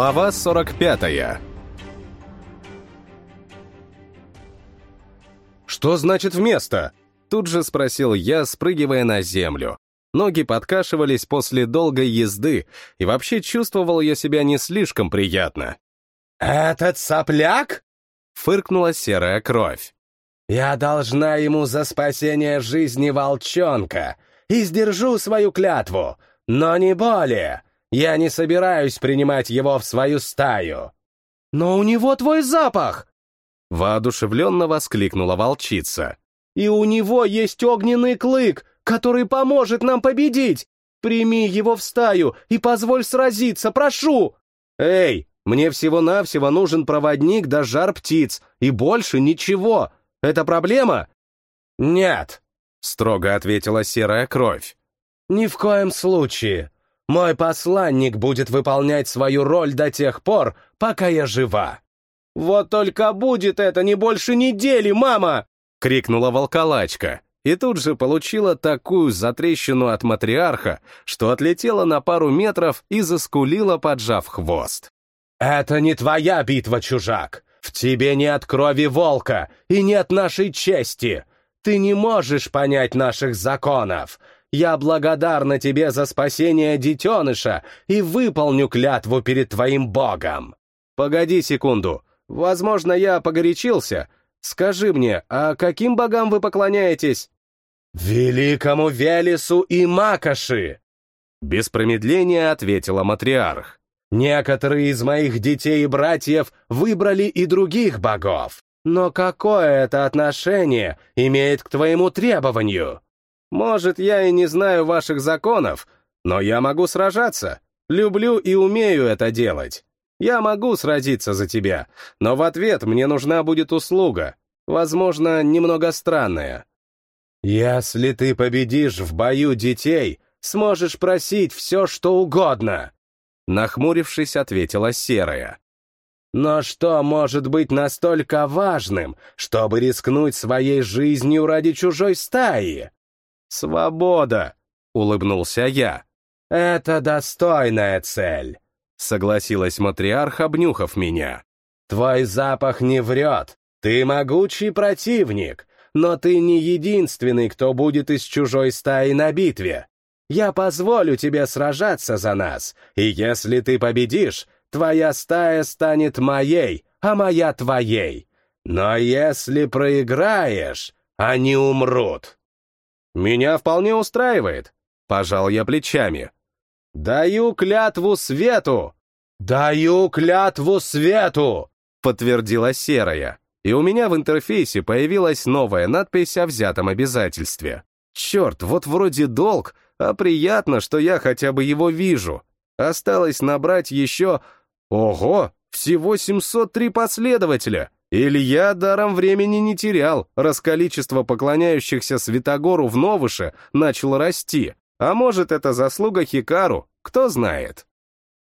Глава 45 «Что значит вместо?» Тут же спросил я, спрыгивая на землю. Ноги подкашивались после долгой езды, и вообще чувствовал я себя не слишком приятно. «Этот сопляк?» — фыркнула серая кровь. «Я должна ему за спасение жизни волчонка и сдержу свою клятву, но не более. Я не собираюсь принимать его в свою стаю. Но у него твой запах! Воодушевленно воскликнула волчица. И у него есть огненный клык, который поможет нам победить! Прими его в стаю и позволь сразиться, прошу! Эй, мне всего-навсего нужен проводник да жар птиц, и больше ничего. Это проблема? Нет, строго ответила серая кровь. Ни в коем случае. Мой посланник будет выполнять свою роль до тех пор, пока я жива. Вот только будет это не больше недели, мама! крикнула волколачка и тут же получила такую затрещину от матриарха, что отлетела на пару метров и заскулила, поджав хвост. «Это не твоя битва, чужак! В тебе нет крови волка и нет нашей чести! Ты не можешь понять наших законов! Я благодарна тебе за спасение детеныша и выполню клятву перед твоим богом. Погоди секунду. Возможно, я погорячился. Скажи мне, а каким богам вы поклоняетесь? Великому Велесу и Макоши. Без промедления ответила матриарх. Некоторые из моих детей и братьев выбрали и других богов. Но какое это отношение имеет к твоему требованию? Может, я и не знаю ваших законов, но я могу сражаться. Люблю и умею это делать. Я могу сразиться за тебя, но в ответ мне нужна будет услуга, возможно, немного странная. Если ты победишь в бою детей, сможешь просить все, что угодно. Нахмурившись, ответила Серая. Но что может быть настолько важным, чтобы рискнуть своей жизнью ради чужой стаи? «Свобода!» — улыбнулся я. «Это достойная цель», — согласилась матриарх, обнюхав меня. «Твой запах не врет. Ты могучий противник, но ты не единственный, кто будет из чужой стаи на битве. Я позволю тебе сражаться за нас, и если ты победишь, твоя стая станет моей, а моя твоей. Но если проиграешь, они умрут». «Меня вполне устраивает», — пожал я плечами. «Даю клятву свету!» «Даю клятву свету!» — подтвердила Серая, и у меня в интерфейсе появилась новая надпись о взятом обязательстве. Черт, вот вроде долг, а приятно, что я хотя бы его вижу. Осталось набрать еще... Ого, всего 703 последователя! Илья даром времени не терял, раз количество поклоняющихся Святогору в Новыше начало расти. А может, это заслуга Хикару, кто знает.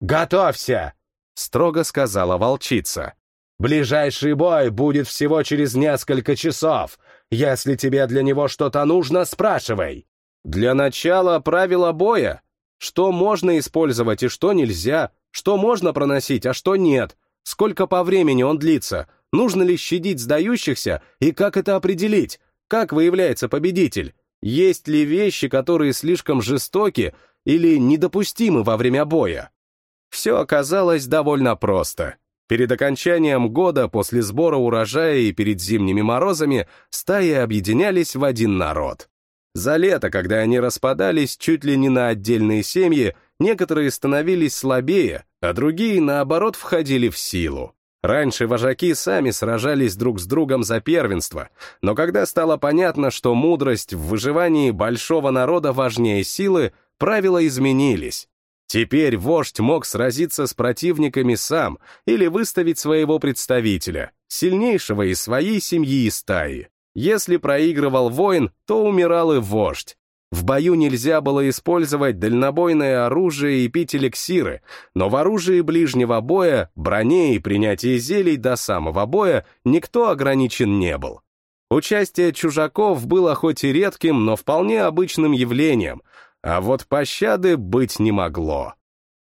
«Готовься!» — строго сказала волчица. «Ближайший бой будет всего через несколько часов. Если тебе для него что-то нужно, спрашивай». «Для начала правила боя. Что можно использовать и что нельзя, что можно проносить, а что нет, сколько по времени он длится, Нужно ли щадить сдающихся и как это определить? Как выявляется победитель? Есть ли вещи, которые слишком жестоки или недопустимы во время боя? Все оказалось довольно просто. Перед окончанием года, после сбора урожая и перед зимними морозами, стаи объединялись в один народ. За лето, когда они распадались чуть ли не на отдельные семьи, некоторые становились слабее, а другие, наоборот, входили в силу. Раньше вожаки сами сражались друг с другом за первенство, но когда стало понятно, что мудрость в выживании большого народа важнее силы, правила изменились. Теперь вождь мог сразиться с противниками сам или выставить своего представителя, сильнейшего из своей семьи и стаи. Если проигрывал воин, то умирал и вождь. В бою нельзя было использовать дальнобойное оружие и пить эликсиры, но в оружии ближнего боя, броне и принятии зелий до самого боя никто ограничен не был. Участие чужаков было хоть и редким, но вполне обычным явлением, а вот пощады быть не могло.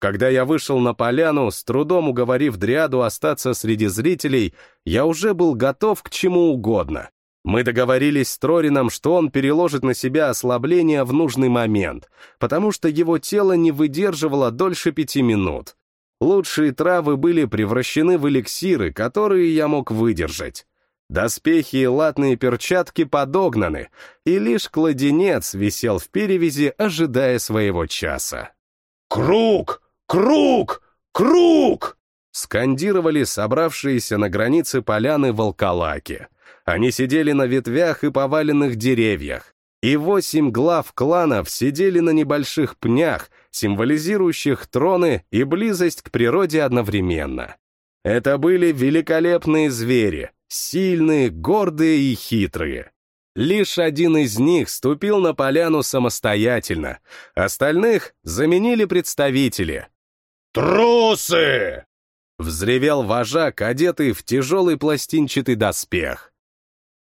Когда я вышел на поляну, с трудом уговорив Дриаду остаться среди зрителей, я уже был готов к чему угодно. Мы договорились с Трорином, что он переложит на себя ослабление в нужный момент, потому что его тело не выдерживало дольше пяти минут. Лучшие травы были превращены в эликсиры, которые я мог выдержать. Доспехи и латные перчатки подогнаны, и лишь кладенец висел в перевязи, ожидая своего часа. «Круг! Круг! Круг!» скандировали собравшиеся на границе поляны волколаки. Они сидели на ветвях и поваленных деревьях, и восемь глав кланов сидели на небольших пнях, символизирующих троны и близость к природе одновременно. Это были великолепные звери, сильные, гордые и хитрые. Лишь один из них ступил на поляну самостоятельно, остальных заменили представители. «Трусы!» — взревел вожак, одетый в тяжелый пластинчатый доспех.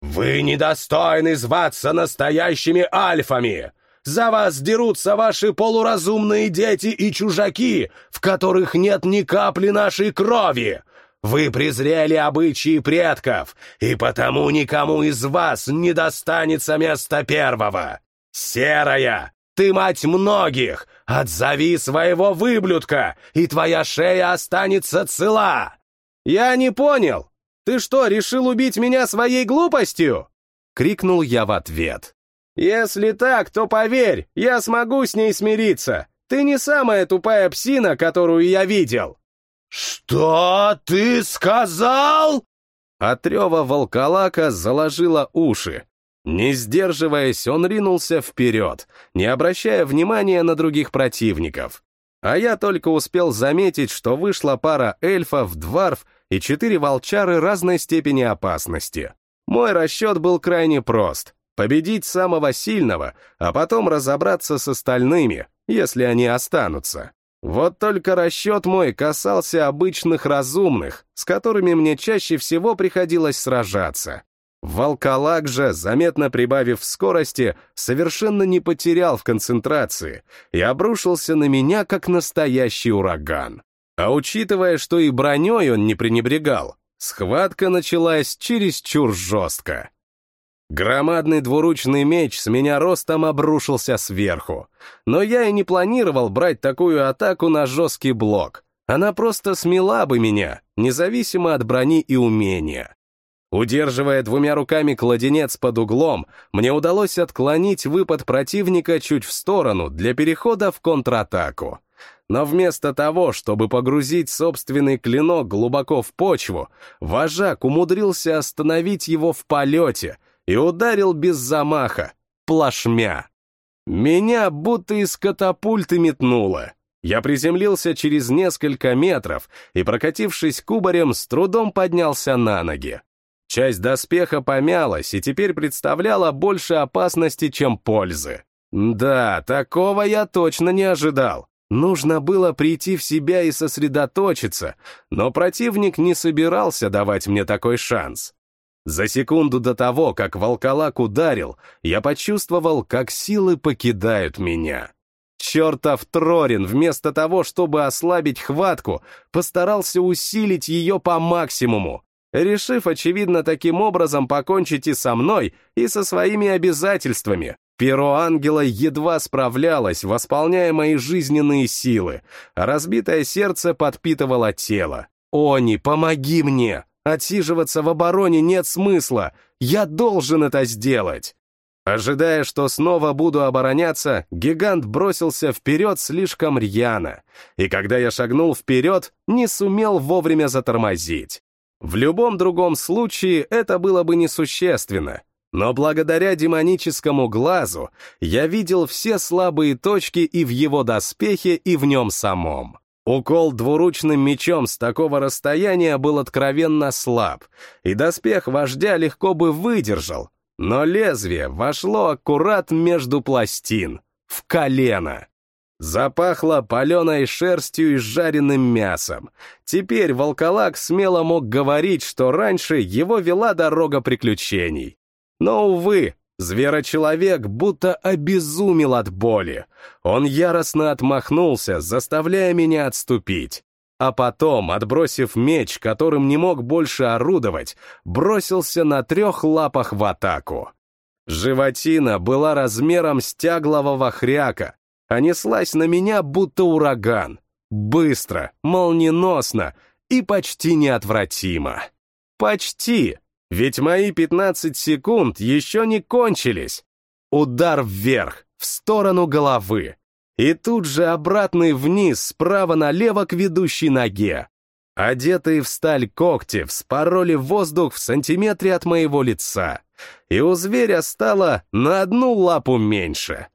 «Вы недостойны зваться настоящими альфами! За вас дерутся ваши полуразумные дети и чужаки, в которых нет ни капли нашей крови! Вы презрели обычаи предков, и потому никому из вас не достанется место первого. Серая, ты мать многих, отзови своего выблюдка, и твоя шея останется цела. Я не понял. Ты что, решил убить меня своей глупостью? Крикнул я в ответ. Если так, то поверь, я смогу с ней смириться. Ты не самая тупая псина, которую я видел. «Что ты сказал?» От рева волколака заложила уши. Не сдерживаясь, он ринулся вперед, не обращая внимания на других противников. А я только успел заметить, что вышла пара эльфов, дварф и четыре волчары разной степени опасности. Мой расчет был крайне прост — победить самого сильного, а потом разобраться с остальными, если они останутся. Вот только расчет мой касался обычных разумных, с которыми мне чаще всего приходилось сражаться. Волколак же, заметно прибавив скорости, совершенно не потерял в концентрации и обрушился на меня, как настоящий ураган. А учитывая, что и броней он не пренебрегал, схватка началась чересчур жестко. Громадный двуручный меч с меня ростом обрушился сверху. Но я и не планировал брать такую атаку на жесткий блок. Она просто смела бы меня, независимо от брони и умения. Удерживая двумя руками кладенец под углом, мне удалось отклонить выпад противника чуть в сторону для перехода в контратаку. Но вместо того, чтобы погрузить собственный клинок глубоко в почву, вожак умудрился остановить его в полете — и ударил без замаха, плашмя. Меня будто из катапульты метнуло. Я приземлился через несколько метров и, прокатившись кубарем, с трудом поднялся на ноги. Часть доспеха помялась и теперь представляла больше опасности, чем пользы. Да, такого я точно не ожидал. Нужно было прийти в себя и сосредоточиться, но противник не собирался давать мне такой шанс. За секунду до того, как волколак ударил, я почувствовал, как силы покидают меня. Чертов Трорин, вместо того, чтобы ослабить хватку, постарался усилить ее по максимуму, решив, очевидно, таким образом покончить и со мной, и со своими обязательствами. Перо ангела едва справлялось, восполняя мои жизненные силы, разбитое сердце подпитывало тело. «Они, помоги мне!» Отсиживаться в обороне нет смысла. Я должен это сделать. Ожидая, что снова буду обороняться, гигант бросился вперед слишком рьяно, и когда я шагнул вперед, не сумел вовремя затормозить. В любом другом случае это было бы несущественно, но благодаря демоническому глазу я видел все слабые точки и в его доспехе, и в нем самом. Укол двуручным мечом с такого расстояния был откровенно слаб, и доспех вождя легко бы выдержал, но лезвие вошло аккурат между пластин, в колено. Запахло паленой шерстью и жареным мясом. Теперь волколак смело мог говорить, что раньше его вела дорога приключений. Но, увы, Зверочеловек будто обезумел от боли. Он яростно отмахнулся, заставляя меня отступить. А потом, отбросив меч, которым не мог больше орудовать, бросился на трех лапах в атаку. Животина была размером с тяглового хряка, а неслась на меня будто ураган. Быстро, молниеносно и почти неотвратимо. Почти, ведь мои 15 секунд еще не кончились. Удар вверх, в сторону головы. И тут же обратный вниз, справа налево к ведущей ноге. Одетые в сталь когти вспороли воздух в сантиметре от моего лица, и у зверя стало на одну лапу меньше.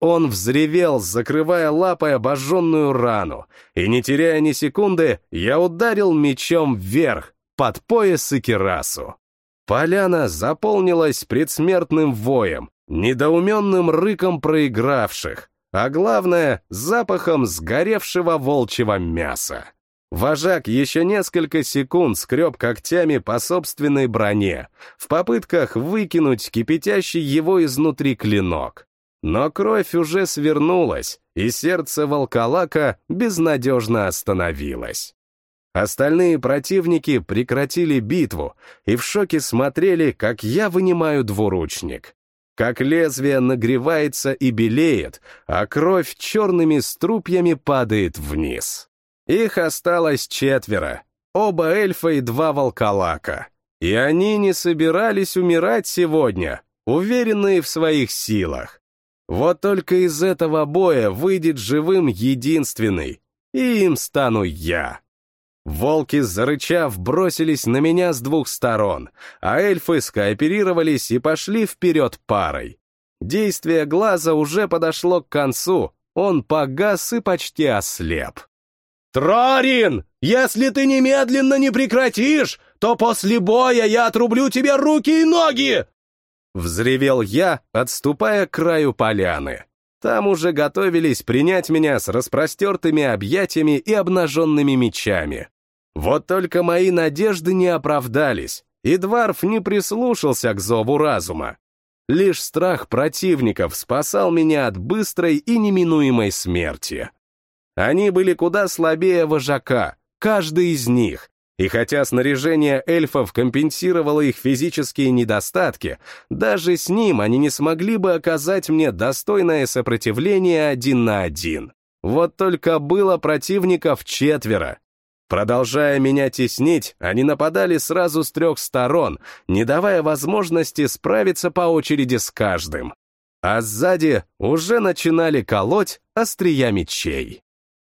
Он взревел, закрывая лапой обожженную рану, и, не теряя ни секунды, я ударил мечом вверх, под пояс и кирасу. Поляна заполнилась предсмертным воем, недоуменным рыком проигравших, а главное — запахом сгоревшего волчьего мяса. Вожак еще несколько секунд скреб когтями по собственной броне, в попытках выкинуть кипятящий его изнутри клинок. Но кровь уже свернулась, и сердце волколака безнадежно остановилось. Остальные противники прекратили битву и в шоке смотрели, как я вынимаю двуручник. Как лезвие нагревается и белеет, а кровь черными струпьями падает вниз. Их осталось четверо, оба эльфа и два волколака. И они не собирались умирать сегодня, уверенные в своих силах. Вот только из этого боя выйдет живым единственный, и им стану я. Волки, зарычав, бросились на меня с двух сторон, а эльфы скооперировались и пошли вперед парой. Действие глаза уже подошло к концу, он погас и почти ослеп. «Трорин, если ты немедленно не прекратишь, то после боя я отрублю тебе руки и ноги!» Взревел я, отступая к краю поляны. Там уже готовились принять меня с распростертыми объятиями и обнаженными мечами. Вот только мои надежды не оправдались, и Дварф не прислушался к зову разума. Лишь страх противников спасал меня от быстрой и неминуемой смерти. Они были куда слабее вожака, каждый из них, и хотя снаряжение эльфов компенсировало их физические недостатки, даже с ним они не смогли бы оказать мне достойное сопротивление один на один. Вот только было противников четверо. Продолжая меня теснить, они нападали сразу с трех сторон, не давая возможности справиться по очереди с каждым. А сзади уже начинали колоть острия мечей.